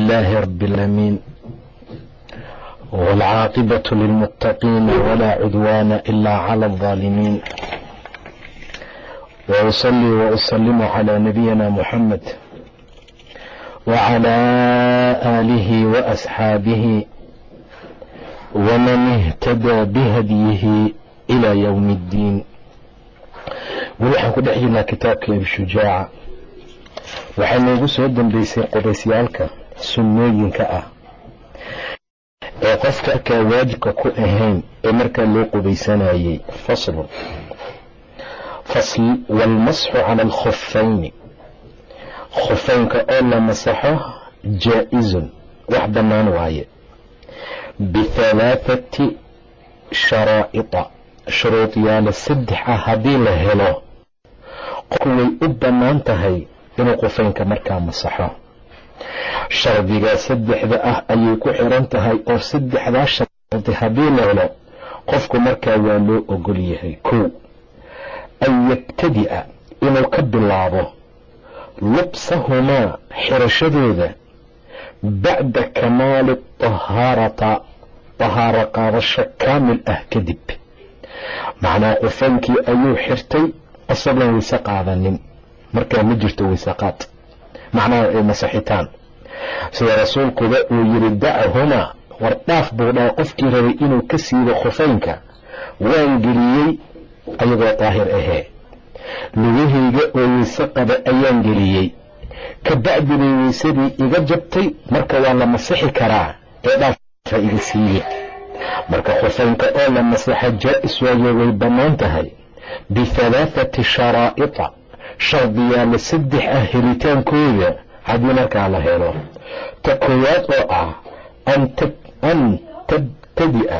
لله رب العالمين والعاقبة للمتقين ولا عدوان إلا على الظالمين وأصلي وأسلم على نبينا محمد وعلى آله وأصحابه ومن اهتدى بهديه إلى يوم الدين waxaan ku dhex jirnaa kitaabka ibshujaaca waxaa noogu soo dambeysay qoraysyaalka sunnooyinka ah. Ee qofka arkaa waajibka ku ahayn ee markaa loo qubaysanayey faslun fasl waalmasxu cala alkhufayni khufaynka oo la masaxo jaa-izun wax bannaan waaye. Bihalaathati sharaa'ita shuruudyaala saddex ah haddii la helo. Qofku way u bannaan tahay inuu qufaynka markaa masaxo shardigaa saddexda ah ayay ku xiran tahay oo saddexdaa shardi haddii la helo qofku markaa waa loo ogol yahay. Kow an yabtadi'a inuu ka bilaabo lubsahumaa xirashadooda bacda kamaali tahaarata tahaaro qaadasho kaamil ah kadib. Macnaa qufaynkii ayuu xirtay isagoon weyse qaadanin. Markaa ma jirto weyseqaad macnaha masaxitaan. Sida rasuulkuba uu yidhi dachahumaa war dhaaf buu dhaa qofkii rabay inuu ka siido khufaynka waan geliyey ayagoo daahir ahee. Lugahayga oo weyse qaba ayaan geliyey. Ka bacdi weysadii iga jabtay marka waa la masixi karaa ee dhaafa iga siiye. Marka khufaynka oo la masaxa jaa-is waayo way bannaan tahay. Bihalaathati sharaa'ita shardiyaala saddex ah helitaankooda haddii markaa la helo. Ta koowaad oo ah an tabtadi'a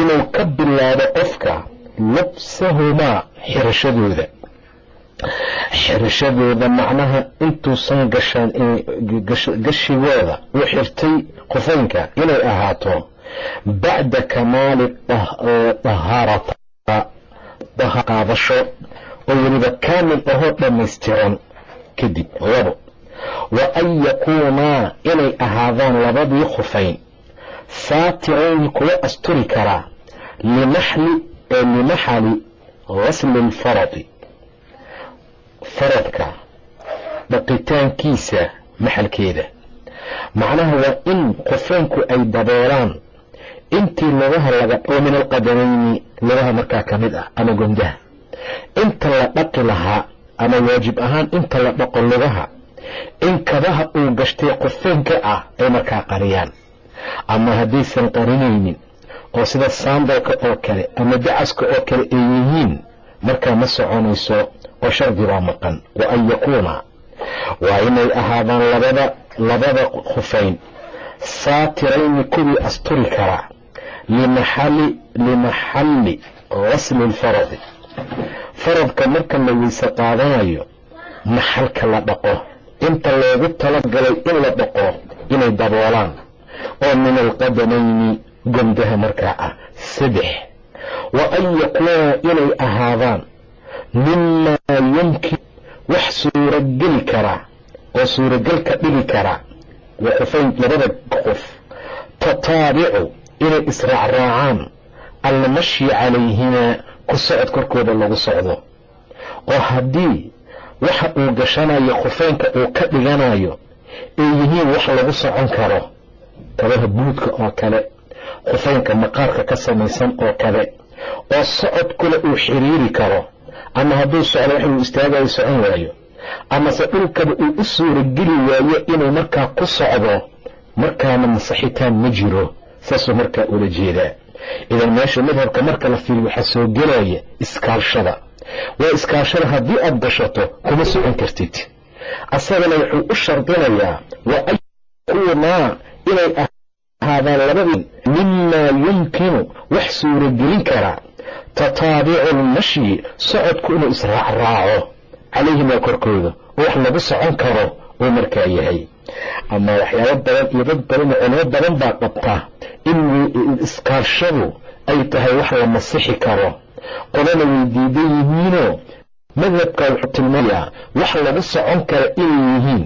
inuu ka bilaabo qofka labsahumaa xirashadooda. Xirashadooda macnaha intuusan gashaan gashigooda u xirtay qufaynka inay ahaato bacda kamaali dahaarata qaadasho oo weliba kaamil ahoo dhammaystiran kadib labo. Wa an yakuunaa inay ahaadaan labadii khufayn. Saatirayni kuwa asturi karaa limaxli ee limaxali gasli lfaradi faradka dhaqitaankiisa maxalkeeda. Macnaha waa in khufaynku ay daboolaan intii lugaha laga oo min alqadamayni lugaha markaa ka mid ah ama gomdaha inta la dhaqi lahaa ama waajib ahaan inta la dhaqo lugaha in kabaha uu gashtay qufaynka ah ay markaa qariyaan. Ama haddaysan qarinaynin oo sida saandalka oo kale ama dacaska oo kale ay yihiin markaa ma soconayso oo shardi baa maqan. Wa an yakuuna waa inay ahaadaan labada labada khufayn saatirayni kuwii asturi karaa limaxalli gasli lfaradi faradka marka la weyse qaadanayo maxalka la dhaqo. Inta loogu talagalay in la dhaqo inay daboolaan. Oo min alqadamayni gomdaha markaa ah saddex. Wa an yakuuna inay ahaadaan mimaa yumkin wax suurogeli karaa oo suuragal ka dhigi karaa waa qufayn labada qof. Tataabicu inay israacraacaan. Almashyi calayhimaa ku socod korkooda lagu socdo. Oo haddii waxa uu gashanayo khufaynka uu ka dhiganayo ay yihiin wax lagu socon karo kabaha buudka oo kale khufaynka maqaarka ka samaysan oo kale oo socod kule uu xiriiri karo ama hadduu socdo wax uu istaagayo socon waayo amase dhulkaba uu u suurageli waayo inuu markaa ku socdo markaana masaxitaan ma jiro saasuu markaa ula jeedaa idan meesha madhabka marka la fiiriyo waxaa soo gelaya iskaalshada waa iskaashada haddii aad gashato kuma socon kartid. Asagana wuxuu u shardinayaa wa an yakuunaa inay ahaadaan labadii mimaa yumkinu wax suuragelin kara. Tataabicu lmashyi socodku inuu israacraaco calayhimaa korkooda oo wax lagu socon karo uu markaa yahay ama waxyaabo badan iyo dad badan culimo badan baa qabta. In iskaashadu ay tahay wax la masixi karo. Qolana way diidan yihiinoo madhabka wuxuu tilmaamayaa wax lagu socon kara inay yihiin.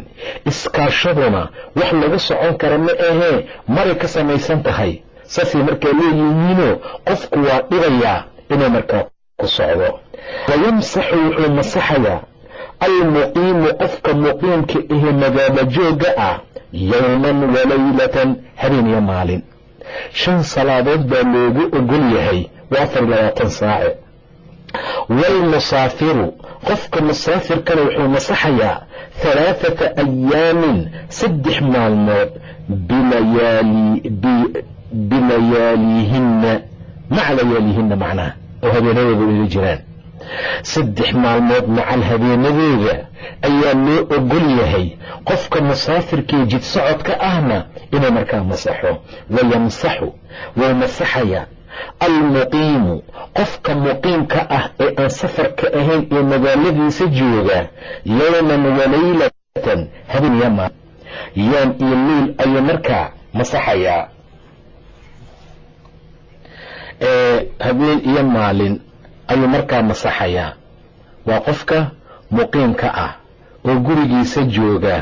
Iskaashaduna wax lagu socon kara ma ahee maray ka samaysan tahay. Saasay markaa leeyihiinoo qofku waa dhibayaa inuu markaa ku socdo. Wayamsaxu wuxuu masaxayaa almuqiimu qofka muqiimka ahee magaalo jooga ah yowman walaylatan habeen iyo maalin shan salaadood baa loogu ogol yahay waa afar labaatan saace waalmusaafiru qofka musaafirkana wuxuu masaxayaa halaathata ayaamin saddex maalmood bilayaalihinna maca layaalihinna macnaha oo habeenadooda ila jiraan saddex maalmood macal habeenadooda ayaa loo ogol yahay qofka musaafirkii jid socodka ahna inuu markaa masaxo. Wayamsaxu wuu masaxayaa almuqiimu qofka muqiimka ah ee aan safarka ahayn ee magaaladiisa jooga yowman walaylatan habeen maal yoom iyo leyl ayuu markaa masaxayaa. Habeen iyo maalin ayuu markaa masaxayaa. Waa qofka muqiimka ah oo gurigiisa jooga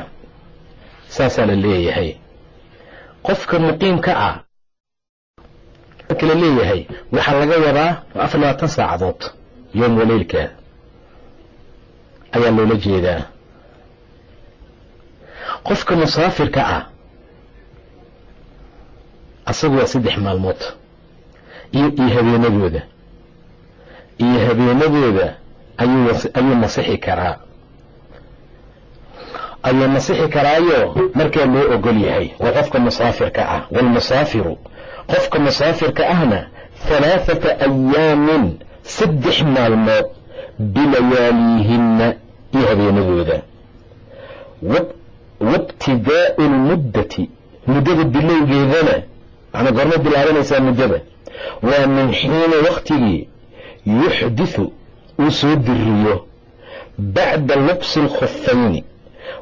saasaa la leeyahay. Qofka muqiimka ah kala leeyahay waxaa laga wadaa afar labaatan saacadood yoom waleylka ayaa loola jeedaa. Qofka musaafirka ah asagu waa saddex maalmood iyo iyo habeenadooda iyo habeenadooda ayuu masixi karaa. Ayuu masixi karaayo markaa loo ogol yahay waa qofka musaafirka ah waalmusaafiru qofka musaafirka ahna halaathata ayaamin saddex maalmood bilayaaliihinna iyo habeenadooda. Waibtidaa'u lmuddati muddada bilowgeedana macnaa goorma bilaabanaysaa muddada waa min xiina wakhtigii yuxdithu uu soo diriyo bacda lubsi alkhufayni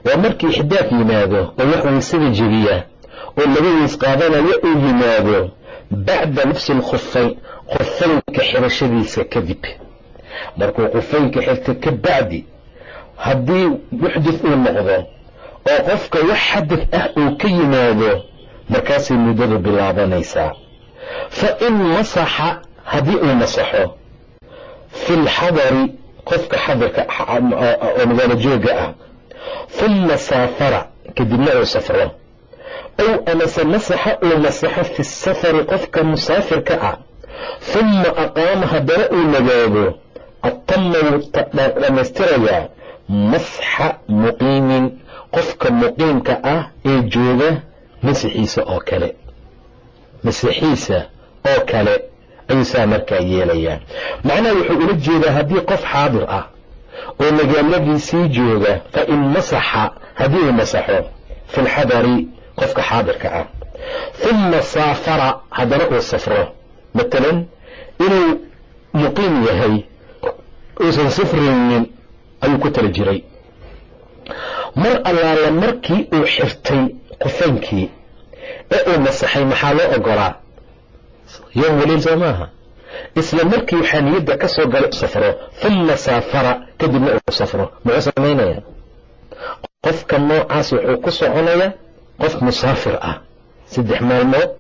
waa markii ixdaaf yimaado oo wax waysada jebiya oo laga weys qaadanayo uu yimaado bacda lubsi lkhufayn khufaynka xirashadiisa kadib. Markuu khufaynka xirta ka bacdi haddii muxdith uu noqdo oo qofka wax xadaf ah uu ka yimaado markaasay muddadu bilaabanaysaa. Fa in masaxa haddii uu masaxo fi lxadari qofka xadarka oo magaalo jooga ah uma saafara kadibna uu safro ow amase masaxa uu masaxo fi safari qofka musaafirka ah uma aqaama haddana uu nagaado atama wuu dhammaystirayaa masxa muqiimin qofka muqiimka ah ee jooga masixiisa oo kale masixiisa oo kale ayuu saa markaa yeelayaa macnaha wuxuu ula jeedaa haddii qof xaadir ah oo magaaladiisii jooga fa in masaxa haddii uu masaxo fi lxadari qofka xaadirka ah. Uma saafara haddana uu safro. Matalan inuu muqiim yahay uusan safraynin ayuu ku tala jiray. Mar allaala markii uu xirtay qufaynkii ee uu masaxay maxaa loo ogolaa yoom waliil soo maaha. Isla markii waxaa niyadda ka soo galay safro uma saafara kadibna uu safro. Muxuu samaynaya qofka noocaas wuxuu ku soconayaa qof musaafir ah. Saddex maalmood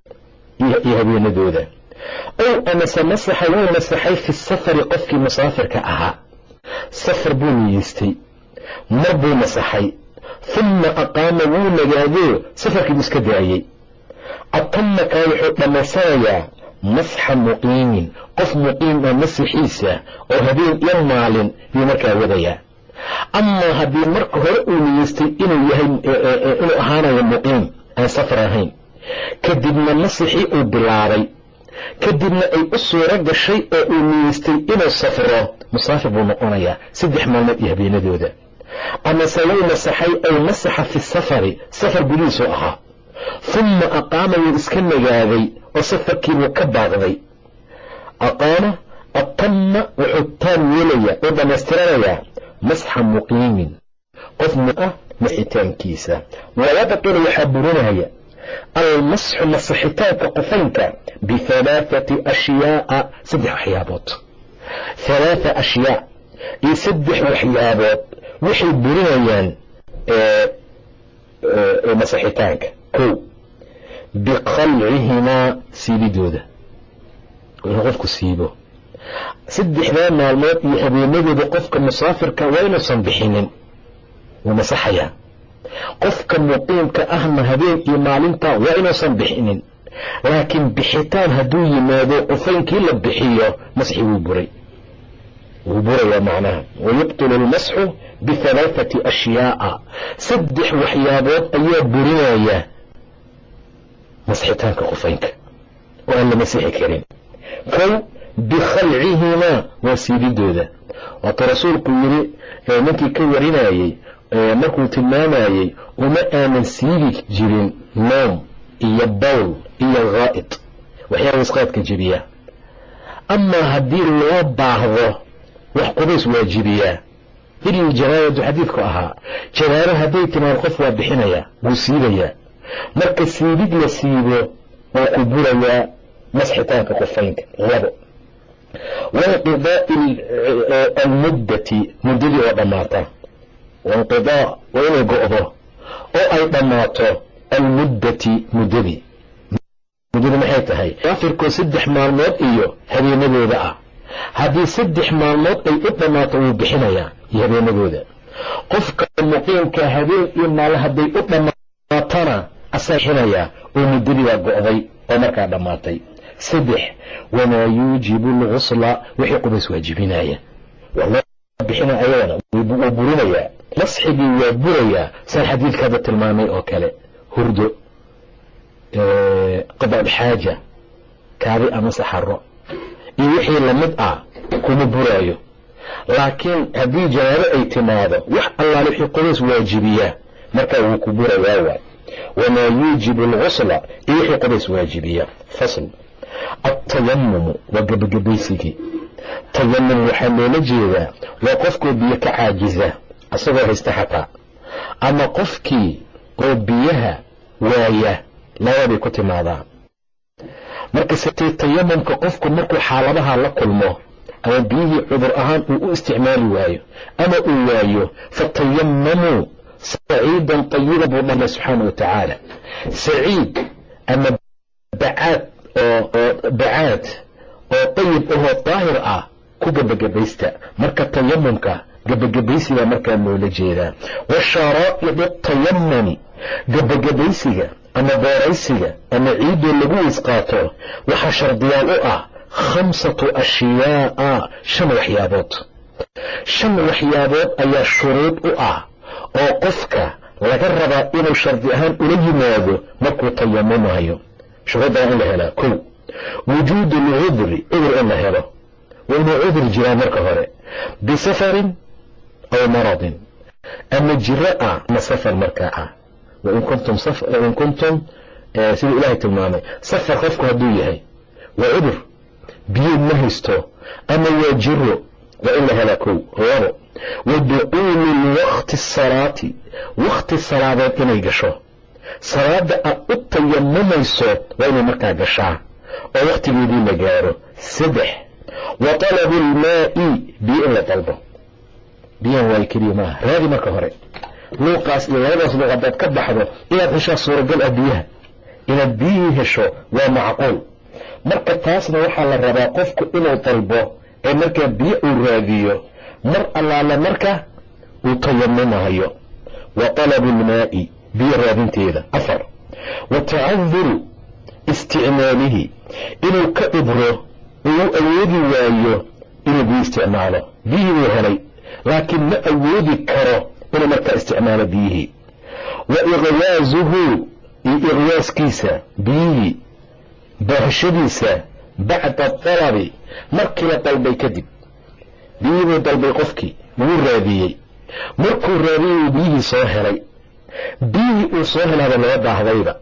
iyo habeenadooda. Ow amase masaxa wuu masaxay fi safari qofkii musaafirka ahaa. Safar buu niyeystay mar buu masaxay. Uma aqaama wuu nagaadoo safarkiibuu iska daayey atamakaa wuxuu dhammaysanayaa masxa muqiimin. Qof muqiim ah masixiisa oo habeen iyo maalin yuu markaa wadayaa. Amaa haddii marka hore uu niyeystay inuu yahay inuu ahaanayo muqiim aan safar ahayn kadibna masixii uu bilaabay. Kadibna ay u suuro gashay oo uu niyeystay inuu safro musaafir buu noqonayaa saddex maalmood iyo habeenadooda. Amase wuu masaxay ow masaxa fi safari safar gudihiisuu ahaa. Humma aqaama wuu iska nagaaday oo safarkiibuu ka baaqday. Aqaama atamma wuxuu taan yeelayaa oo dhammaystiranayaa masxa muqiimin qof ah masxitaankiisa wayabtulu waxaa burinaya almasxu masixitaanka qofaynka bihalaathati ashyaaa saddex waxyaabood. Halaatha ashyaa iyo saddex waxyaabood waxay burinayaan masixitaanka kow biqalcihimaa siibidooda inuu qofku siibo saddexdaa maalmood iyo habeenadooda qofka musaafirka waa inuusan bixinin wuu masaxayaa qofka muqiimka ahna habeen iyo maalinta waa inuusan bixinin laakiin bixitaan hadduu yimaado qufaynkii la bixiyo masxi wuu buray wuu burayaa macnaha wayubtilu almasxu bihalaathati ashyaaa saddex waxyaabood ayaa burinaya masxitaanka qufaynka oo aan la masixi karin kow bikhalcihimaa waa siibidooda waata rasuulku yiri ninkii ka warinayey markuu tilmaamayey uma aanan siibi jirin noom iyo bowl iyo haa'id waxyaaba isqaadka jebiyaa amaa haddii loo baahdo wax qubays waajibiyaa ilii janaabadu xadiidku ahaa janaabo hadday timaado qof waa bixinayaa wuu siibayaa marka siibid la siibo wuu ku burayaa masxitaanka qufaynka labo. Wainqidaai almuddati muddadii oo dhammaata wainqidaa waa inay go'do oo ay dhammaato almuddati muddadii. Muddadii maxay tahay? Afirkoo saddex maalmood iyo habeenadooda ah. Haddii saddex maalmood ay u dhammaato wuu bixinayaa iyo habeenadooda. Qofka muqiimka habeen iyo maalo hadday u dhammaatana asaa bixinayaa oo muddadii baa go'day oo markaa dhammaatay. Saddex wamaa yuujibu algusla wixii qubays waajibinaya. Bixina ayadana wuu burinayaa masxigii waa burayaa saan xadiidka hadda tilmaamay oo kale. Hurdo qada'ulxaaja kaabi ama saxaro. Iyo wixii la mid ah kuma buraayo. Laakiin haddii janaabo ay timaado wax allaale wixii qubays waajibiyaa markaa wuu ku burayaa waay wamaa yuujibu algusla iyo wixii qubays waajibiya fasl altayamumu waa gebagabaysigii tayamum waxaa loola jeedaa waa qofkoo biyo ka caajiza asagoo haysta xataa ama qofkii oo biyaha waaya lababay ku timaadaa marka setee tayamumka qofku markuu xaaladaha la kulmo ama biyihii cudur ahaan uu u isticmaali waayo ama uu waayo fatayamamuu saciidan tayiban buu dhahlay subxaana wa tacaala saciid ama bacaad bacaad oo dayib ahoo daahir ah ku gebagabaysta marka tayamumka gebagabaysigaa markaa loola jeedaa wa sharaa'idu tayamumi gebagabaysiga ama booraysiga ama ciidoo lagu weys qaato waxaa shardiyaal u ah khamsatu ashyaaa shan waxyaabood shan waxyaabood ayaa shuruud u ah oo qofka laga rabaa inuu shardi ahaan ula yimaado markuu tayamumayo shuruuddaa in la helaa. Kow wujuudu lcudri cudur in la helo. Waa inuu cudur jiraa marka hore. Bisafarin aw maradin. Ama jiro ah ama safar markaa ah wain kuntum kuntum siduu ilaahay tilmaamay safar qofku hadduu yahay. Waa cudur biyo ma haysto. Ama waa jiro waa in la helaa. Kow labo wa duquulu waqti salaati wakti salaadeed inay gasho salaada aad u tayamumayso waa inay markaa gashaa oo wakhtigeedii la gaaro saddex wa talabu lmaa'i biyo in la dalbo biyahan waay keliya maaha raadi marka hore luuqaas iyo labadaas luuq haddaad ka baxdo inaad heshaa suuragal ah biyaha inaad biyihii hesho waa macquul marka taasna waxaa la rabaa qofku inuu dalbo ee markaa biyo uu raadiyo mar allaale marka uu tayamumahayo wa talabu lmaa'i biyo raadinteeda. Afar wa tacaduru isticmaalihi inuu ka cibro uu awoodi waayo inuu biyo isticmaalo. Biyihii buu helay laakiin ma awoodi karo inuu markaa isticmaalo biyihii wa iqyaasuhu iyo iqyaaskiisa biyihii baahashadiisa bacda dalabi markii la dalbay kadib biyihii buu dalbay qofkii wuu raadiyey. Markuu raadiyey biyihii soo helay. Biyihii uu soo helaaba laga baahdayba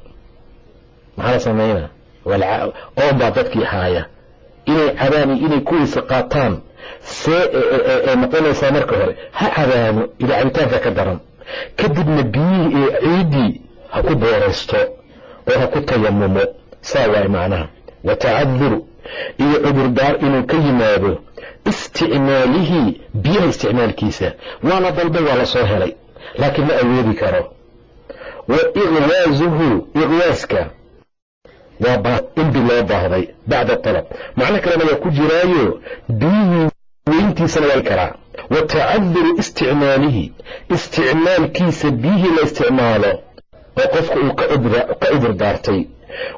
maxaa la samaynaa oon baa dadkii haaya. Inay cabaani inay kuwiisa qaataan. See ee noqonaysaa marka hore ha cabaano ila cabitaanka ka daran. Kadibna biyihii ee ciiddii ha ku booraysto oo ha ku tayamumo saa waay macnaha. Wa tacaduru iyo cudurdaar inuu ka yimaado isticmaalihi biyaha isticmaalkiisa. Waa la dalbay waa la soo helay laakiin ma awoodi karo. Wa iqwaasuhu iqwaaska waa inbi loo baahday bacda alab macno kalena waa ku jiraayo biyihii weyntiisana waa karaa. Wa tacaduru isticmaalihi isticmaalkiisa biyihii la isticmaalo oo qofka uu ka cudur daartay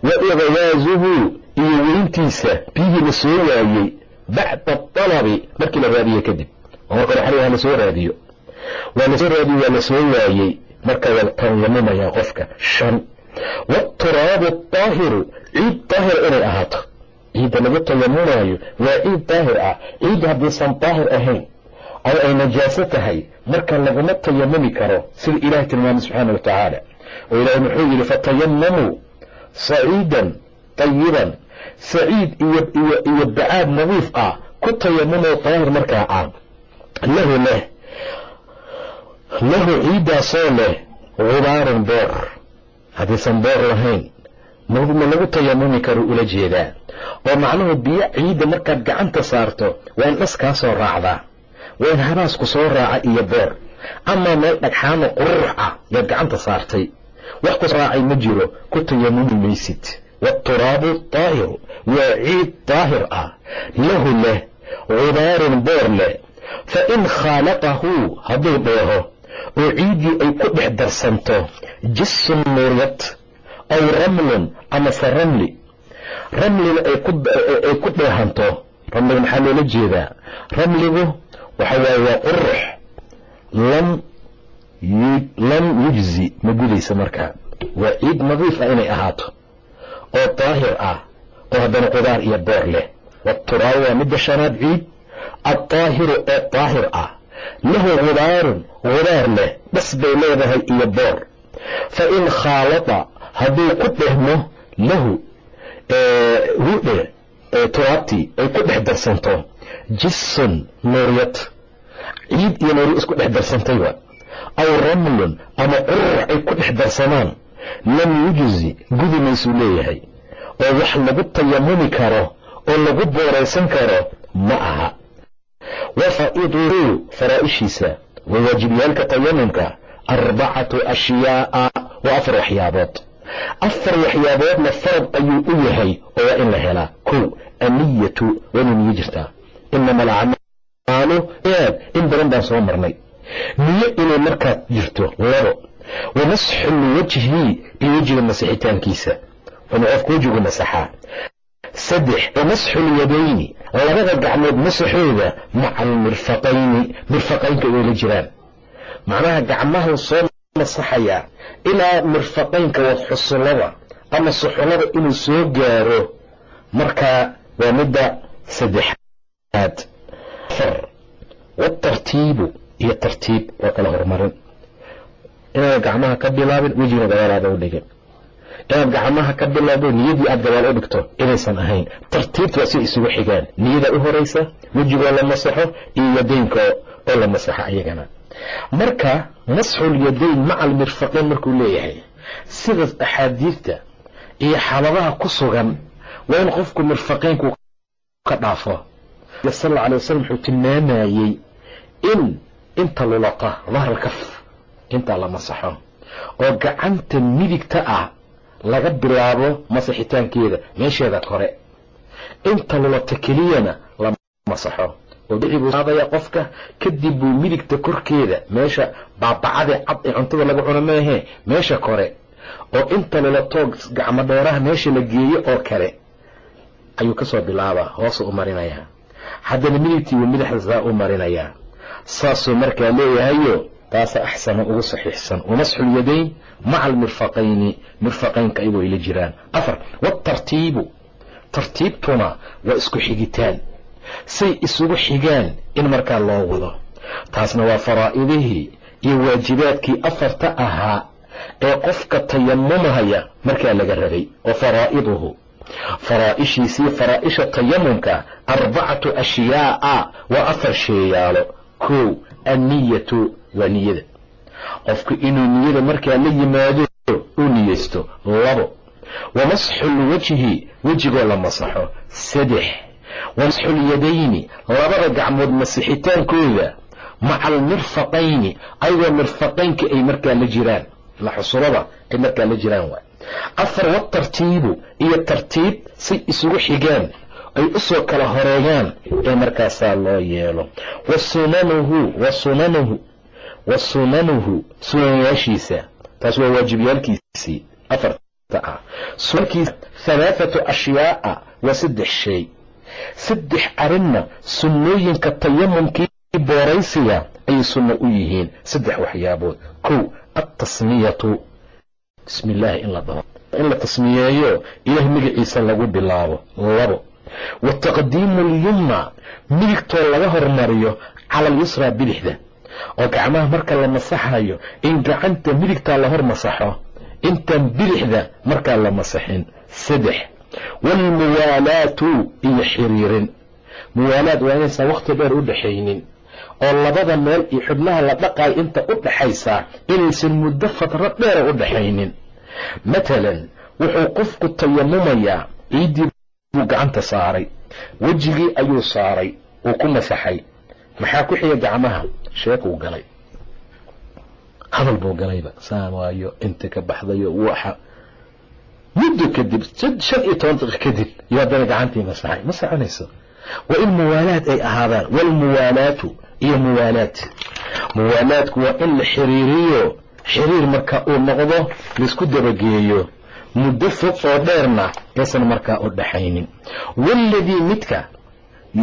wa iqwaasuhu iyo weyntiisa biyihii la soo waayey bacda alabi markii la raadiye kadib. Oo marka la soo raadiyo. Waa la soo raadiyo waa la soo waayey. Marka waa qofka shan. Waaturaabu daahiru ciid daahir inay ahaato. Ciidda lagu tayamumaayo waa ciid daahir ah. Ciidda haddiisan daahir ahayn oo ay najaaso tahay marka laguma tayamumi karo sida ilahay tilmaamay subxaana wa tacaala oo ilaahay muxuu yidhi fatayamamuu saciidan tayiban saciid iyo bacaad nadiif ah ku tayamumo daahir markaa ah lahu leh lahu ciiddaasoo leh gubaarun boor haddiisan boor lahayn ma lagu tayamumi karo ula jeedaa oo macnuhu biyo ciidda markaad gacanta saarto waa in dhas kaa soo raacdaa waa in habaasku soo raaca iyo boor amaa meel dhagxaano qurux ah yaad gacanta saartay wax ku raacay ma jiro ku tayamumi maysid waaturaabu daahiru waa ciid daahir ah lahu leh gubaarun boor leh fa in khaalaqahu hadduu dheeho oo ciiddii ay ku dhex darsanto jisun nuuryad aw ramlun amase ramli ramlina ay ku dheehanto ramliga maxaa loola jeedaa ramligu waxa waaye waa qurux lam yujzi ma gudaysa markaa waa ciid nadiif ah inay ahaato oo daahir ah oo haddana qudaar iyo boor leh. Waaturaabu waa midda shanaad ciid. Addaahiru ee daahir ah lahu gubaarun gubaar leh dhas bay leedahay iyo boor. Fa in khaalada hadduu ku dhehmo lahu hudhe turaabtii ay ku dhex darsanto. Jisun nuuryad ciid iyo nuurya isku dhex darsantayba aw ramlun ama qurux ay ku dhex darsamaan lam yujzi gudi maysuu leeyahay. Oo wax lagu tayamumi karo oo lagu booraysan karo ma aha. Wa faa'iduhu faraa'ishiisa. Wa waajibyaalka tayamumka arbacatu ashyaa'a waa afar waxyaabood. Afar waxyaaboodna farad ayuu u yahay oo waa in la helaa kow anniyatu waa niyo jirtaa inama alacmaalu in badan baan soo marnay. Niyo inay markaa jirto labo wa masxul wajhi iyo wejiga masixitaankiisa inuu qofku wejigu masaxaa saddex wa masxul yadayni labada gacmood masaxooda maca almirfaqayni mirfaqaynka way la jiraan macnaha gacmahu soo masaxayaa ilaa mirfaqaynka waa xusulada ama suxulada inuu soo gaaro markaa waa midda saddexaad afar waatartiibu iyo tartiib waa kala horumarin inaad gacmaha ka bilaabin wejigna gadaalaada u dhigin. Inaad gacmaha ka bilaabdo niyadii aad gadaal u dhigto inaysan ahayn. Tartiibta waa si isugu xigaan. Niyada u horaysa wejigoo la masaxo iyo yadaynka oo la masaxo ayagana marka masxul yadayn maca almirfaqayn markuu leeyahay sidaas axaadiidta iyo xaaladaha ku sugan waa in qofku mirfaqaynku ka dhaafo. Sal alla alay wasalam wuxuu tilmaamayey in inta lulata dahral kaf intaa la masaxo. Oo gacanta midigta ah laga bilaabo masaxitaankeeda meesheeda kore. Inta lulata keliyana la masaxo. Oo bixibuu qaadaya qofka kadib buu midigta korkeeda meesha baabacadee cad ee cuntada laga cuno maahee meesha kore. Oo inta lulatoog gacmo dheeraha meesha la geeyo oo kale ayuu ka soo bilaabaa hoosu u marinayaa. Haddana midigtii buu midaxdaa u marinayaa. Saasuu markaa leeyahayo taasa axsana ugu saxiixsan. Wamasxul yadayn maca almirfaqayni mirfaqaynka ayagoo ayla jiraan. Afar waatartiibu tartiibtuna waa isku xigitaan. Say isugu xigaan in markaa loo wado. Taasna waa faraa'idihii iyo waajibaadkii afarta ahaa ee qofka tayamumahaya markaa laga rabay oo faraa'iduhu. Faraa'ishiisii faraa'isha tayamumka arbacatu ashyaa'a waa afar sheeyaalo. Kow anniyatu waa niyada qofku inuu niyada markaa la yimaado uu niyeysto labo wa masxulwajhi wejigoo la masaxo saddex wa masxulyadayni labada gacmood masixitaankooda maca almirfaqayni ayagoo mirfaqaynka ay markaa la jiraan laxusulada ay markaa la jiraan waay afar watartiibu iyo tartiib say isugu xigaan ay u soo kala horeeyaan ee markaasaa loo yeelo. Wa sunanuhu wa sunanuhu wa sunanuhu sunanyaashiisa taas waa waajibyaalkiisii afarta ah. Sunankiisa halaathatu ashyaa'a waa saddex shay. Saddex arinna sunnooyinka tayamumkii booraysiga ayay sunno u yihiin. Saddex waxyaabood. Kow altasmiyatu bismi in la dhaho in la tasmiyeeyo ilaah magaciisa lagu bilaabo. Labo wa taqdiimu alyumna midigtoo laga hormariyo cala alyusraa bidixda. Oo gacmaha marka la masaxayo in gacanta midigtaa la hor masaxo intaan bidixda markaa la masaxin. Saddex waalmuwaalaatu iyo xiriirin. Muwaalaad waa inaysan wakhti dheer u dhaxaynin oo labada meel iyo xubnaha la dhaqayo inta u dhaxaysaa inaysan muddo fadro dheera u dhaxaynin matalan wuxuu qofku tayamumayaa ciiddii buu gacanta saaray. Wejigii ayuu saaray uu ku masaxay. Maxaa ku xiga gacmaha? Sheekuu galay. Hadal buu galayba saan waayo inta ka baxdayo waxa. Muddo kadib shan iyo toban daqiiq kadib iyo haddana gacantii masaxay. Ma soconayso waa in muwaalaad ay ahaadaan. Waalmuwaalaatu iyo muwaalaad muwaalaadku waa in la xiriiriyo. Xiriir marka uu noqdo la isku dabageeyo muddo fog oo dheerna aysan markaa u dhaxaynin. Waaladii midka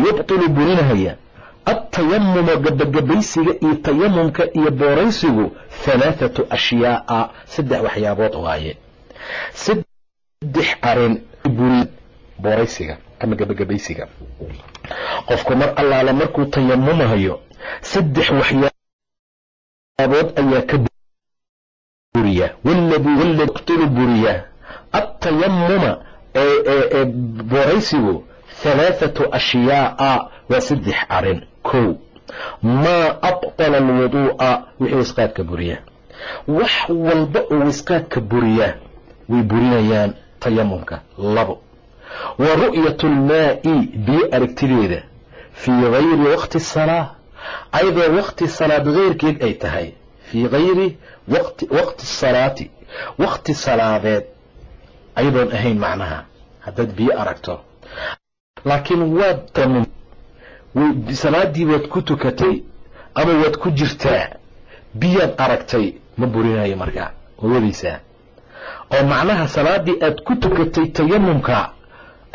yubtilu burinahaya altayamuma gabagabaysiga iyo tayamumka iyo booraysigu halaathatu ashyaa'a saddex waxyaabood waaye. Saddex arrin buri booraysiga ama gabagabaysiga qofku mar allaala markuu tayamumahayo saddex waxyaabood ayaa ka buriya. Waladii waladi yubtilu buriya altayamuma ee booraysigu halaathatu ashyaa'a waa saddex arrin kow maa abطala alwuduu'a wixii wisqaadka buriya wax walba oo wisqaadka buriya way burinayaan tayamumka labo wa ru'yatu almaa'i biyo aragtideeda fii gayri waqti salaa ayadoo waqti salaad keyrkeed ay tahay fii gayri waqti salaati waqti salaadeed ayadoon ahayn macnaha haddaad biyo aragto. Laakiin waad tamum salaadii waad ku tukatay ama waad ku jirtaa biyaad aragtay ma burinayo markaa waa wadaysaa oo macnaha salaadii aad ku tukatay tayamumka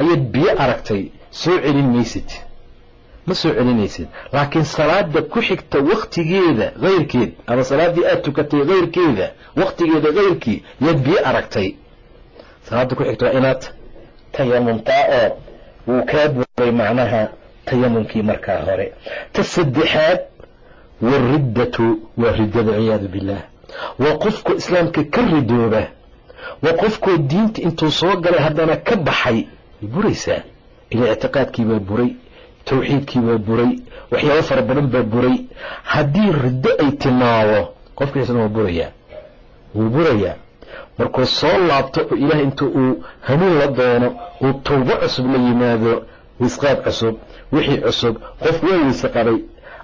ayaad biyo aragtay soo celin maysid. Ma soo celinaysid. Laakiin salaada ku xigta waktigeeda keyrkeed ama salaadii aad tukatay keyrkeeda waktigeeda keyrkii yaad biyo aragtay salaada ku xigta waa inaad tayamumtaa oo wuu kaa buray macnaha tayamumkii markaa hore. Ta saddexaad wariddatu waa riddada ciyaadu billaah. Waa qofku islaamka ka ridooba waa qofkoo diinta intuu soo galay haddana ka baxay way buraysaa. Ila ictiqaadkii baa buray tawxiidkii baa buray waxyaabo fara badan baa buray. Haddii riddo ay timaado qofkiisna waa burayaa. Wuu burayaa markuu soo laabto oo ilaah inta uu hanuun la doono uu tawbo cusub la yimaado wisqaad cusub wixii cusub qof waa weyse qabay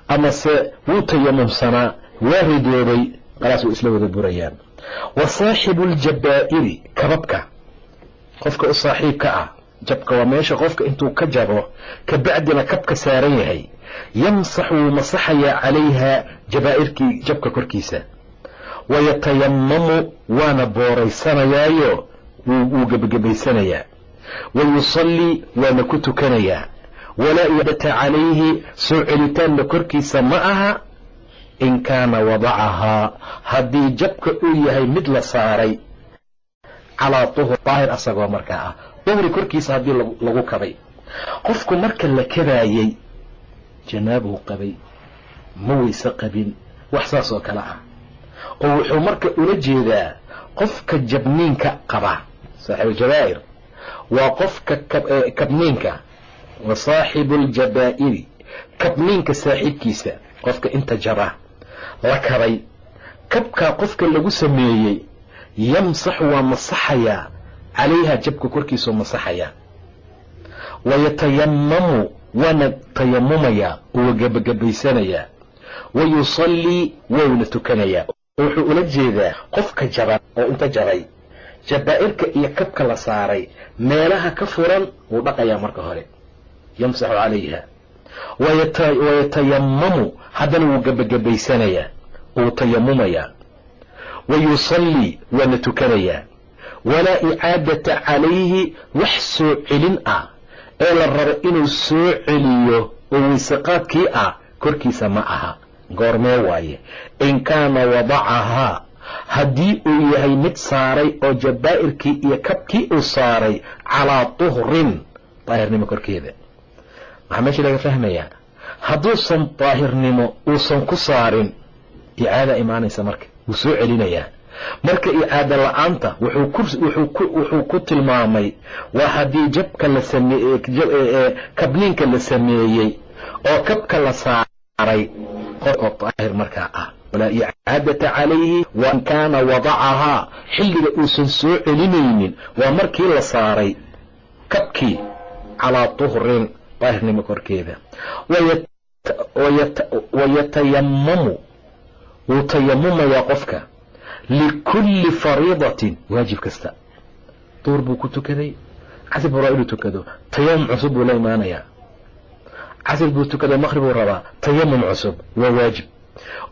amase wuu tayamumsanaa waa ridoobay qalaas way isla wada burayaan. Wa saaxibu aljabaa'iri kababka. Qofka u saaxiibka ah jabka waa meesha qofka intuu ka jabo kabacdina kabka saaran yahay. Yamsax wuu masaxayaa calayha jabaa'irkii jabka korkiisa wayatayamamu waana booraysanayaayo wuu gebagabaysanayaa wa yusallii waana ku tukanayaa walaa iadata calayhi soo celitaanna korkiisa ma aha in kaana wadacahaa haddii jabka uu yahay mid la saaray calaa tuhur daahir asagoo markaa ah duhri korkiisa haddii lagu kabay qofku marka la kabaayey janaabuu qabay ma weyse qabin wax saas oo kale ah oo wuxuu marka ula jeedaa qofka jabniinka qaba. Saaxibuuljabaa'ir waa qofka kabniinka. Wa saaxibu aljabaa'iri kabniinka saaxiibkiisa qofka inta jaba la kabay. Kabkaa qofka lagu sameeyey yamsaxu waa masaxayaa. Calayha jabka korkiisuu masaxayaa. Wayatayamamu waana tayamumayaa uwa gebagabaysanayaa wa yusallii wowna tukanayaa wuxuu ula jeedaa qofka jaban oo inta jabay. Jabaa'irka iyo kabka la saaray meelaha ka furan wuu dhaqayaa marka hore. Yamsaxu calayha. Wayatayamamu haddana wuu gebagabaysanayaa wuu tayamumayaa wa yusallii waana tukanayaa. Walaa icaadata calayhi wax soo celin ah ee la rabo inuu soo celiyo oo weyseqaadkii ah korkiisa ma aha goormee waaye? In kaana wadacahaa haddii uu yahay mid saaray oo jabaa'irkii iyo kabkii uu saaray calaa tuhrin daahirnimo korkeeda. Maxaa meesha laga fahmayaa hadduusan daahirnimo uusan ku saarin icaada imaanaysa marka wuu soo celinayaa. Marka icaada la'aanta wuxuu ku tilmaamay waa haddii jabka la kabniinka la sameeyey oo kabka la saaray qof oo daahir markaa ah. Walaa icaadata calayhi wa in kaana wadacahaa xilliga uusan soo celinaynin waa markii la saaray kabkii calaa tuhrin daahirnimo korkeeda. Wayatayamamu wuu tayamumayaa qofka likulli fariidatin waajib kasta. Duur buu ku tukaday casir buu rabaa inuu tukado tayamum cusub buu la imaanayaa casir buu tukaday maqrib buu rabaa tayamum cusub waa waajib.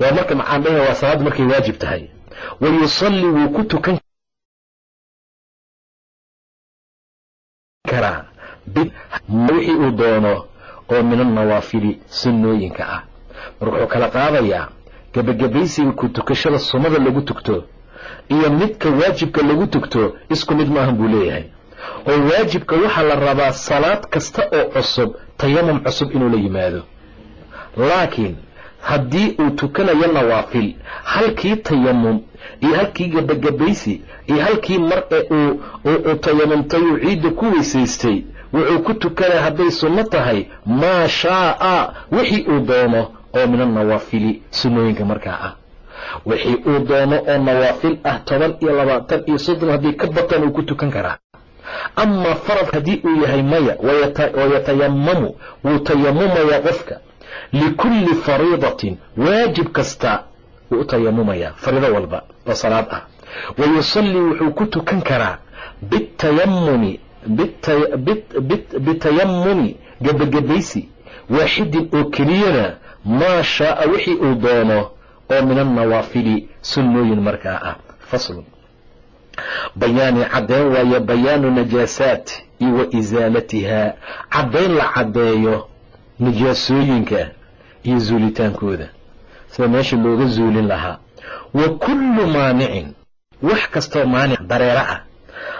Waa marka maxaan dhahaya waa salaad markay waajib tahay. Wa yusalli wuu ku tukan karaa wixii uu doono oo min annawaafili sunnooyinka ah. Mar wuxuu kala qaadayaa gebagabaysiga ku tukashada sunnada lagu tugto iyo midka waajibka lagu tugto isku mid maahan buu leeyahay. Oo waajibka waxaa la rabaa salaad kasta oo cusub tayamum cusub inuu la yimaado. Laakiin haddii uu tukanayo nawaafil halkii tayamum iyo halkii gebagabaysi iyo halkii mar ee uu tayamumtay uu ciidda ku weysaystay wuxuu ku tukanaya hadday sunno tahay maa shaaa wixii uu doono oo min annawaafili sunnooyinka markaa ah. Wixii uu doono oo nawaafil ah toban iyo labaatan iyo soddon haddii ka batan uu ku tukan karaa amaa farad haddii uu yahay maya wayatayamamu wuu tayamumayaa qofka. Likulli fariidatin waajib kasta wuu u tayamumayaa fariido walba oo salaad ah. Wa yusallii wuxuu ku tukan karaa bitayamumi bitayamumi gebagabaysi waaxidin oo keliyana maa shaaa wixii uu doono oo min annawaafili sunnooyin markaa ah. Faslun bayaani caddayn waaye bayaanu najaasaat iyo wa isaalatihaa caddayn la caddeeyo nijaasooyinka iyo zuulitaankooda. Sida meesha looga zuulin lahaa. Wa kullu maanicin wax kastoo maanic dareero ah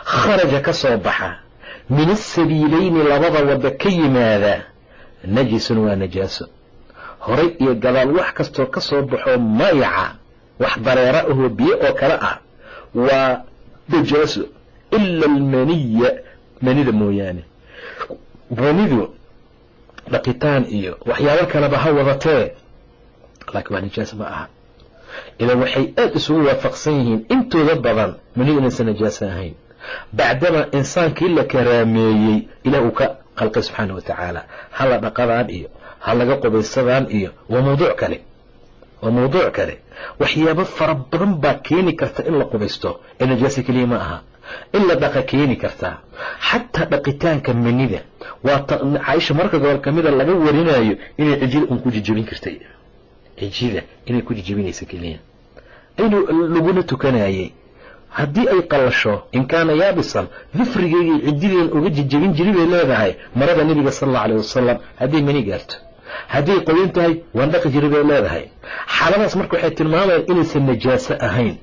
kharaja ka soo baxa min asabiilayni labada wadda ka yimaada najisun waa najaaso. Horay iyo gadaal wax kastoo ka soo baxoo mayaca wax dareero ahoo biyo oo kale ah waa najaaso ila almaniya manida mooyaane. Manidu dhaqitaan iyo waxyaabo kaleba ha wadatee laakiin waa najaas ma aha. Idan waxay aada isugu waafaqsan yihiin intooda badan manidu inaysan najaaso ahayn. Bacdama insaankii la karaameeyey ilaah uu ka khalqay subxaana wa tacaala hala dhaqadaan iyo ha laga qubaysadaan iyo waa mawduuc kale waa mawduuc kale. Waxyaabo fara badan baa keeni karta in la qubaysto. Ee najaasa keliya ma aha. In la dhaqa keeni kartaa xataa dhaqitaanka manida waa caaisha marka gobol kamida laga warinayo inay cijida un ku jijabin kartay. Cijida inay ku jijabinaysa keliya aynu laguna tukanayay. Haddii ay qallasho in kaana yaabisan difrigeygii cidideen uga jijabin jiri bay leedahay marada nebiga sal alla aleh wasalam hadday mani gaarto hadday qoyan tahay waan dhaqi jiri bay leedahay. Xaaladaas marka waxay tilmaamayaan inaysan najaaso ahayn.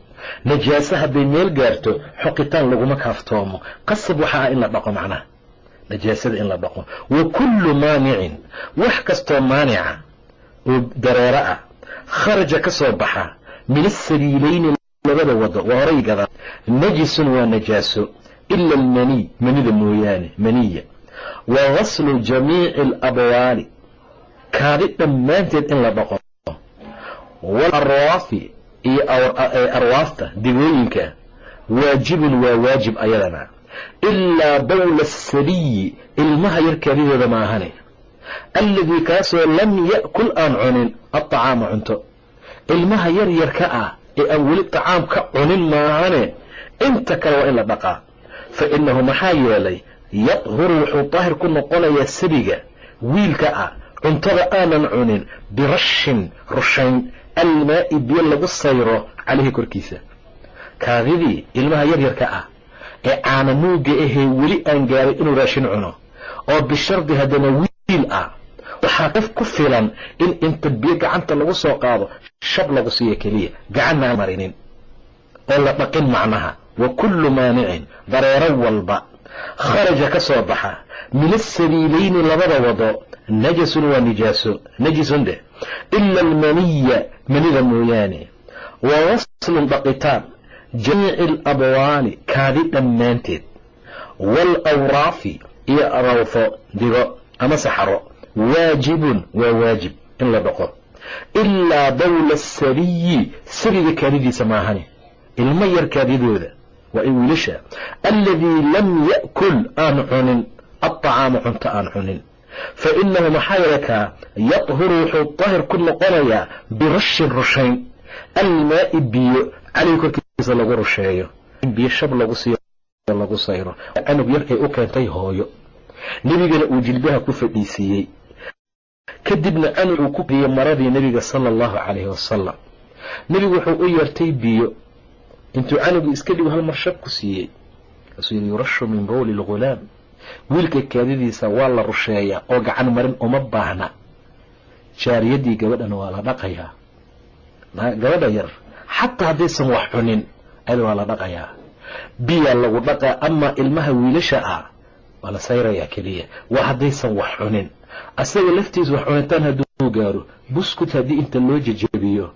Najaaso hadday meel gaarto xoqitaan laguma kaaftoomo. Qasab waxa ah in la dhaqo macnaha. Najaasada in la dhaqo. Wa kullu maanicin wax kastoo maanica oo dareero ah kharaja ka soo baxa min asabiilayni labada wado waa horay najisun waa najaaso ila almaniy manida mooyaane maniya. Wa gaslu jamiici alabwaali kaadi dhammaanteed in la dhaqo walarwaafi iyo arwaafta digooyinka waajibun waa waajib ayadana. Ilaa bawla asariyi ilmaha yar maahane. Alladii kaasoo lam ya'kul aan cunin aطacaama cunto. Ilmaha yar yarka ah ee aan weli tacaam ka cunin maahane inta kale waa in la dhaqaa. Fa innahu maxaa yeelay yadhuru wuxuu daahir ku noqonayaa sabiga wiilka ah cuntada aanan cunin birashin rushayn almaa'i biyo lagu sayro calayhi korkiisa. Kaadidii ilmaha yaryarka ah ee caana nuuga ahee weli aan gaaray inuu raashin cuno oo bishardi haddana wiil ah waxaa qof ku filan in inta biyo gacanta lagu soo qaado shab lagu siiyo keliya gacanna marinin. Oo la dhaqin macnaha wa kullu maanicin dareero walba kharaja ka soo baxa min asabiilayni labada wado najasun waa nijaaso najisun dheh ila almaniya manida mooyaane. Wa waslun dhaqitaan jamiici alabwaali kaadi dhammaanteed. Waalawraafi iyo rawfo digo ama saxaro. Waajibun waa waajib in la dhaqo. Ilaa bawla asariyi sariga kaadidiisa maahane ilmo yar kaadidooda waa in wiilasha alladii lam ya'kul aan cunin aطacaama cunto aan cunin fa inahu maxaa kaa yadhuru wuxuu daahir ku noqonayaa birashin rushayn almaa'i biyo caleyhi korkiisa lagu rusheeyo biyo shab lagu siiyo lagu sayro canug yar ay u keentay hooyo nebigana uu jilbaha ku fadhiisiiyey kadibna canug uu ku geeyey maradii nebiga sala allahu calayhi wasalam nebigu wuxuu u yeertay biyo intuu canugii iska dhigo hal mar shab ku siiyey kaasuu yidhi yurashu min bawli lghulaam wiilka kaadidiisa waa la rusheeyaa oo gacan marin uma baahna. Jaariyadii gabadhana waa la dhaqayaa gabadha yar xataa haddaysan wax cunin ayada waa la dhaqayaa biyaa lagu dhaqaa ama ilmaha wiilasha ah waa la sayrayaa keliya. Waa haddaysan wax cunin. Asaga laftiisa wax cunitaan hadduu gaaro buskut haddii inta loo jejebiyo.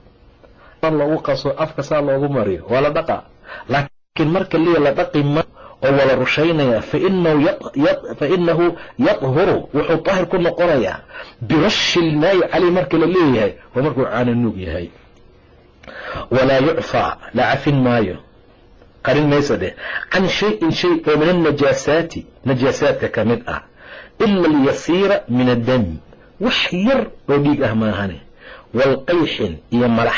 Loogu qaso afka saa loogu mariyo waa la dhaqaa laakiin marka liya la dhaqi ma oo wala rushaynayaa fa inahu yadhuru wuxuu daahir ku noqonayaa birashi lmaayi caleyh marka la leeyahay waa markuu caana nuug yahay. Walaa yucfaa la cafin maayo. Qarin mayso dheh. Can shayin shay oo min annajaasaati najaasaadka ka mid ah. Ila alyasiira min addami wax yar oo dhiig ah maahane waalqayxin iyo malax.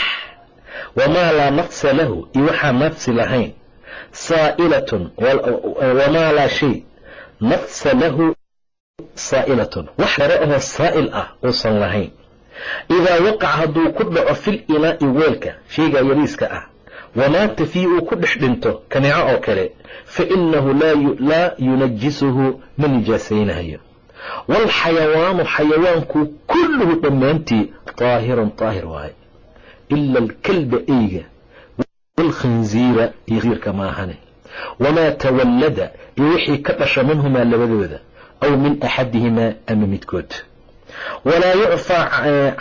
Wamaa laa nafsa lahu iyo waxaan nafsi lahayn saa'ilatun wamaa laa shay nafsa lahu saa'ilatun wax yare ahoo saa'il ah uusan lahayn idaa waqaca hadduu ku dhaco fil inaa'i weelka shaygaa yariiska ah wamaata fiihi uu ku dhex dhinto kaneeco oo kale fa innahu laa yunajisuhu ma nijaasaynayo waalxayawaanu xayawaanku kulluhu dhammaantii daahirun daahir waaye ila alkalba eyga waalkhinziira iyo khiirka maahane wamaa tawallada iyo wixii ka dhasha minhumaa labadooda aw min axadihimaa ama midkood. walaa yucfaa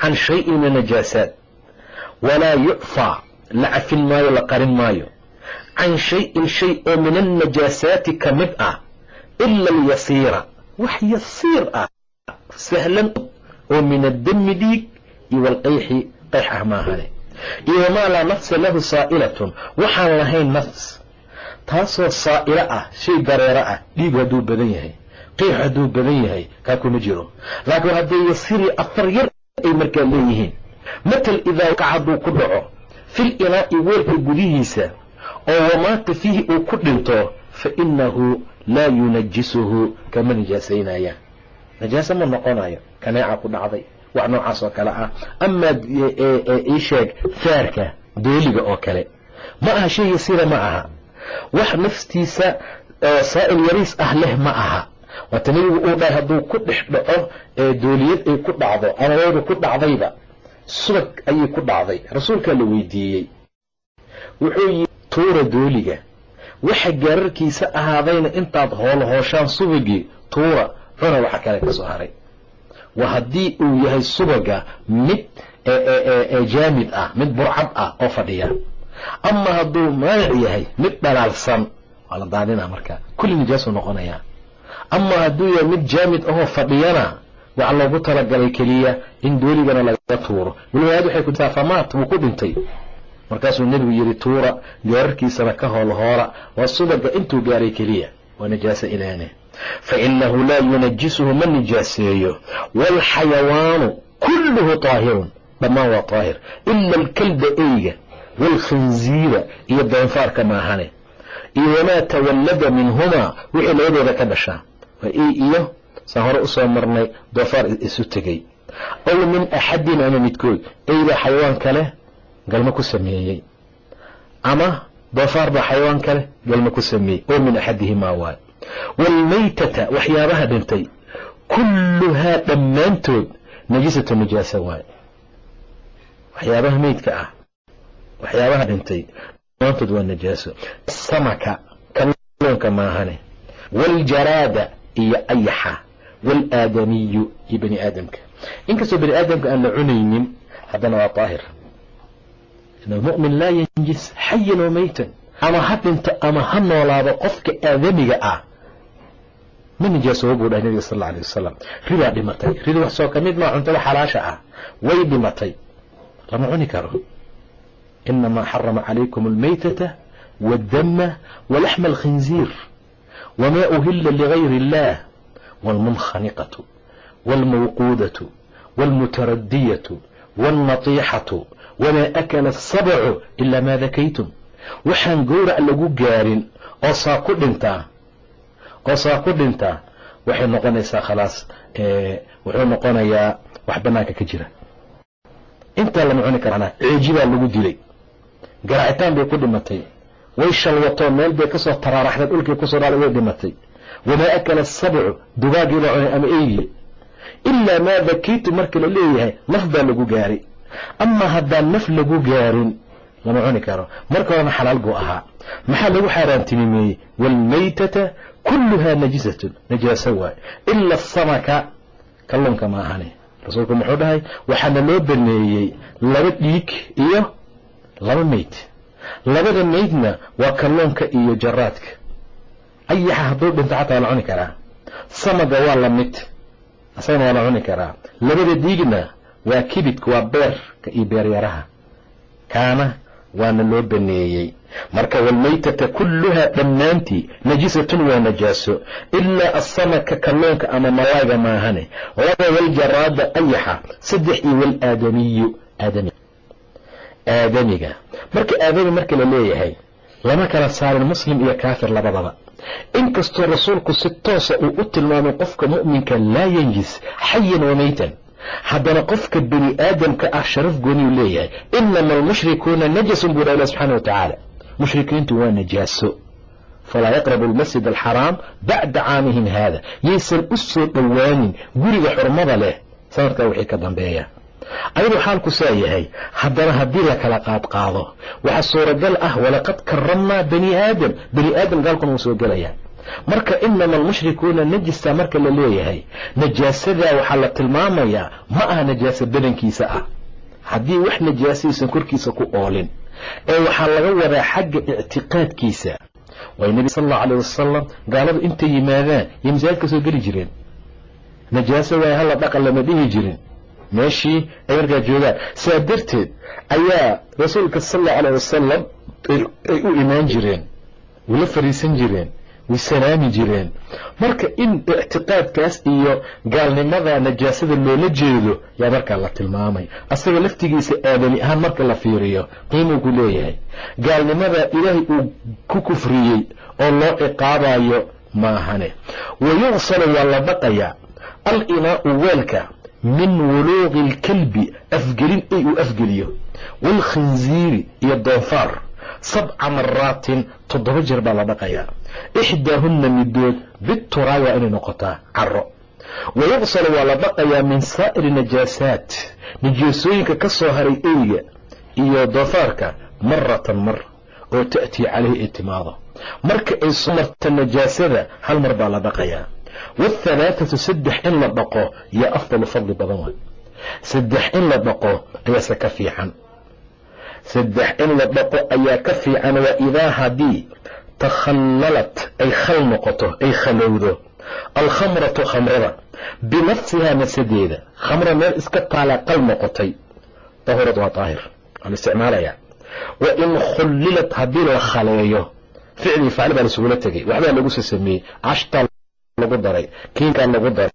can shayin min najaasaat walaa yucfaa la cafin maayo la qarin maayo can shayin shay oo min annajaasaati ka mid ah ila alyasiira wax yasiir ah sahlan oo min addami dhiig iyo walqayxi qayx ah maahane iyo wamaa laa nafsa lahu saa'ilatun waxaan lahayn nafs. Taasoo saa'ilo ah shay dareero ah dhiig hadduu badan yahay qiix hadduu badan yahay kaa kuma jiro. Laakiin hadday yasirii afar yar ay markaa leeyihiin. Matal idaa waqac hadduu ku dhaco fil inaa'i weelka gudihiisa oo wamaata fiihi uu ku dhinto fa innahu laa yunajisuhu kama nijaasaynayaan najaase ma noqonayo kaneeca ku dhacday wax noocaas oo kale ah. Amaa ii sheeg faarka dooliga oo kale. Ma aha shay yasiira ma aha. Wax naftiisa saa'il yariis ah leh ma aha. Waata nebigu uu dhahay hadduu ku dhex dhaco dooliyad ay ku dhacdo ama ku dhacdayba subag ayay ku dhacday. Rasuulkaa la weydiiyey. Wuxuu yii tuura dooliga waxa gaararkiisa ahaadayna intaad hoolhooshaan subagii tuura cuna waxa kale ka soo haray waa haddii uu yahay subaga mid jaamid ah mid burcad ah oo fadhiya. Ama hadduu maanic yahay mid dhalaalsan waa la daadinaa marka. Kulli nijaasuu noqonayaa. Ama hadduu yahay mid jaamid ahoo fadhiyana waxa loogu talagalay keliya in dooligana laga tuuro. Weliba waxay ku famaat wuu ku dhintay. Markaasuu nebigu yidhi tuura gaararkiisana ka hoolhoola waa subaga intuu gaaray keliya waa najaaso ilaane fa inahu laa yunajisuhu ma nijaaseeyo waalxayawaanu kulluhu taahirun dhammaan waa taahir ila alkalba eyga waalkhinziira iyo doonfaarka maahane iyo wamaa tawallada minhumaa wixii labadooda ka dhashaa waa ey iyo saan hore u soo marnay doofaar isu tegey aw min axadin ama midkood eyda xayawaan kale galmo ku sameeyey ama doofaar baa xayawaan kale galmo ku sameeyey oo min axadihimaa waay waalmaytata waxyaabaha dhintay kulluhaa dhammaantood najisatu nijaasa waay waxyaabaha meydka ah waxyaabaha dhintay dhammaantood waa najaaso samaka kalluunka maahane waljaraada iyo ayaxa waalaadamiyu iyo bani aadamka inkastoo bani aadamka aan la cunaynin haddana waa daahir in laa yanjis xayan wa maytan ama ha dhinto ama ha noolaado qofka aadamiga ah ma nijaasooba buu dhahay nabiga sal alla alay wasalam ridaa dhimatay rida wax soo ka mid maa cuntada xalaasha ah way dhimatay lama cuni karo inamaa xarama calaykum almaytata waاddama walaxma alkhinziir wamaa uhila ligayri اllah wاlmunkhaniqatu wاlmawquudatu wاlmutaradiyatu wاlnatiixatu wamaa akala asabcu ilaa maa dakaytum waxaan gowrac lagu gaarin oo saa ku dhintaa oo saa ku dhintaa waxay noqonaysaa khalaas wuxuu noqonayaa wax banaanka ka jira. Intaa lama cuni kara ceeji baa lagu dilay. Garaacitaan bay ku dhimatay. Way shalwatoo meel bay ka soo taraaraxday dhulkii ku soo dhaalay way dhimatay. Wamaa akala asabcu dugaagii baa cunay ama eygii ilaa maa dakiitu marka la leeyahay naf baa lagu gaaray. Ama haddaan naf lagu gaarin lama cuni karo. Marka horena xalaal buu ahaa. Maxaa lagu xaaraantinimeeyey waalmaytata kulluhaa najisatun najaaso waay ila asamaka kalluunka ma ahani rasuulku muxuu dhahay waxaana loo baneeyey laba dhiig iyo laba meyd labada meydna waa kalluunka iyo jaraadka ayaxa hadduu dhinto xataa la cuni karaa samaga waa la mid asagana waa la cuni karaa labada dhiigna waa kibidka waa beerka iyo beeryaraha kaana waana loo baneeyey. Marka walmaytata kulluhaa dhammaantii najisatun waa najaaso ilaa asamaka kalluunka ama malayga maahane. Laba waljaraada ayaxa saddex iyo aadami aadamiga. Marka aadami marka la leeyahay lama kala saarin muslim iyo kaafir labadaba. Inkastoo rasuulku si toosa uu u tilmaamay qofka mu'minka laa yanjis xayan wa maytan haddana qofka bani aadamka ah sharaf gooniyuu leeyahay inama almushrikuuna najasun buu dha ilah subxana wa tacaala mushrikiintu waa najaaso. Falaa yaqrabu almasjid alxaraam bacda caamihim haada. Yaysan u soo dhowaanin guriga xurmada leh. Sanadkaa wixii ka dambeeya. Ayadoo xaalku saa yahay haddana haddii la kala qaadqaado waxaa suuragal ah walaqad karamnaa bani aadam. Bani aadam gaalkuna wuu soo gelayaa marka inama almushrikuuna najista marka la leeyahay najaasadaa waxaa la tilmaamayaa ma aha najaaso badankiisa ah. Haddii wax najaasaysan korkiisa ku oolin ee waxaa laga wadaa xagga ictiqaadkiisa. Way nebi sal allau alayh wasalam gaaladu intay yimaadaan iyo masaajid ka soo geli jireen. Najaaso waay hala dhaqan lama dhihi jirin. Meeshii ay markaa joogaan. Saa darteed ayaa rasuulka sal allau alayh wasalam ay u imaan jireen way la fariisan jireen way salaami jireen. Marka in ictiqaadkaas iyo gaalnimada najaasada loola jeedo yaa markaa la tilmaamay. Asagoo laftigiisa aadami ahaan marka la fiiriyo qiimuu ku leeyahay. Gaalnimada ilaahay uu ku kufriyey oo loo ciqaabayo maahane wa yuqsalu waa la dhaqayaa al inaau weelka min wuluuqi alkalbi afgelin ay uu afgeliyo. Waalkhinziiri iyo doonfaar sabca maraatin toddoba jeer baa la dhaqayaa ixdaahunna midood bituraay waa inay noqotaa caro wa yuqsalu waa la dhaqayaa min saa'iri najaasaat najaasooyinka ka soo haray eyga iyo doofaarka maratan mar oo ta'tii calayhi ay timaado marka ay soo marta najaasada hal mar baa la dhaqayaa waathalaathatu saddex in la dhaqo yaa afdalu fadli badan waay saddex in la dhaqo ayaase ka fiican saddex in la dhaqo ayaa ka fiican waa idaa haddii takhallalat ay khal noqoto ay khalowdo. Alkhamratu khamrada binafsihaa nafsadeeda khamra meel iska taalaa qal noqotay. Dahurad waa daahir waa la isticmaalayaa wa in khullilat haddii la khaleeyo ficlii faacil baa lasugula tegay waxbaa lagu soo sameeyey cashtaa lagu daray kiinkaa lagu daray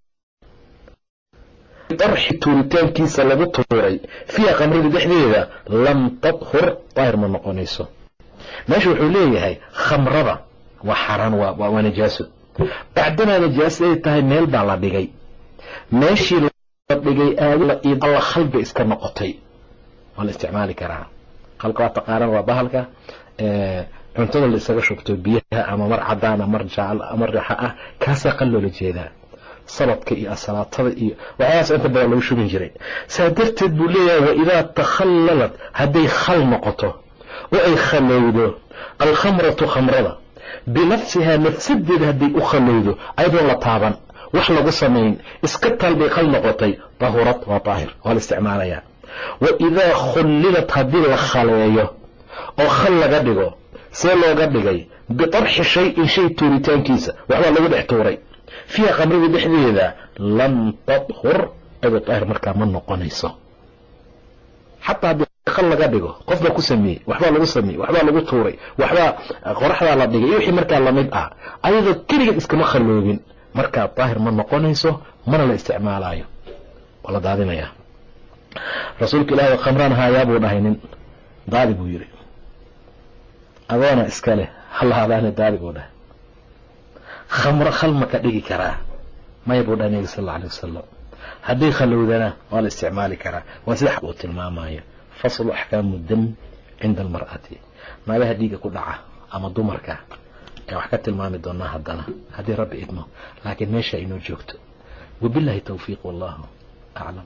darxi tuuritaankiisa lagu tuuray fiiha khamrada dhexdeeda lam tadhur daahir ma noqonayso. Meesha wuxuu leeyahay khamrada waa xaraan waa najaaso. Bacdanaa najaaso ay tahay meel baa la dhigay. Meeshii la dhigay aadala khalba iska noqotay. Waa la isticmaali karaa. Halka waa taqaanaan waa bahalka cuntada la isaga shubto biyaha ama mar cadaana mar mar raxa ah kaasaa qal loola jeedaa saladka iyo asalaatada iyo waxyaalaas inta badan lagu shubin jiray. Saa darteed buu leeyahay wa idaa takhallalat hadday khal noqoto oo ay khalowdo alkhamratu khamrada binafsihaa nafsadeeda hadday u khalowdo ayadoon la taaban wax lagu samayn iska taal bay khal noqotay dahurad waa daahir waa la isticmaalayaa wa idaa khullilat haddii la khaleeyo oo khal laga dhigo see looga dhigay bitarxi shay-in shay tuuritaankiisa waxbaa lagu dhex tuuray fiiha khamrada dhexdeeda lam tadhur ayadoo daahir markaa ma noqonayso. Xataa haddii laga dhigo qofbaa ku sameeyey waxbaa lagu sameeyey waxbaa lagu tuuray waxbaa qoraxdaa la dhigay iyo wixii markaa la mid ah ayadoo keligeed iskama khalloobin markaa daahir ma noqonayso mana la isticmaalayo waa la daadinayaa rasuulka ilaahi khamraan haayaa buu dhahay nin daadi buu yidhi. Adoona iska leh halaadaane daadi buu dhahay khamro khal ma ka dhigi karaa. Maya buu dhahay nebiga sal alla alay wasalam hadday khalowdana waa la isticmaali karaa. Waa sida uu tilmaamayo. Faslu axkaamu dam cinda almar'ati. Naagaha dhiiga ku dhaca ama dumarka ee wax ka tilmaami doonaa haddana. Haddii rabbi idmo. Laakiin meesha inoo joogto. Wabillahi towfiiq wallahu aclam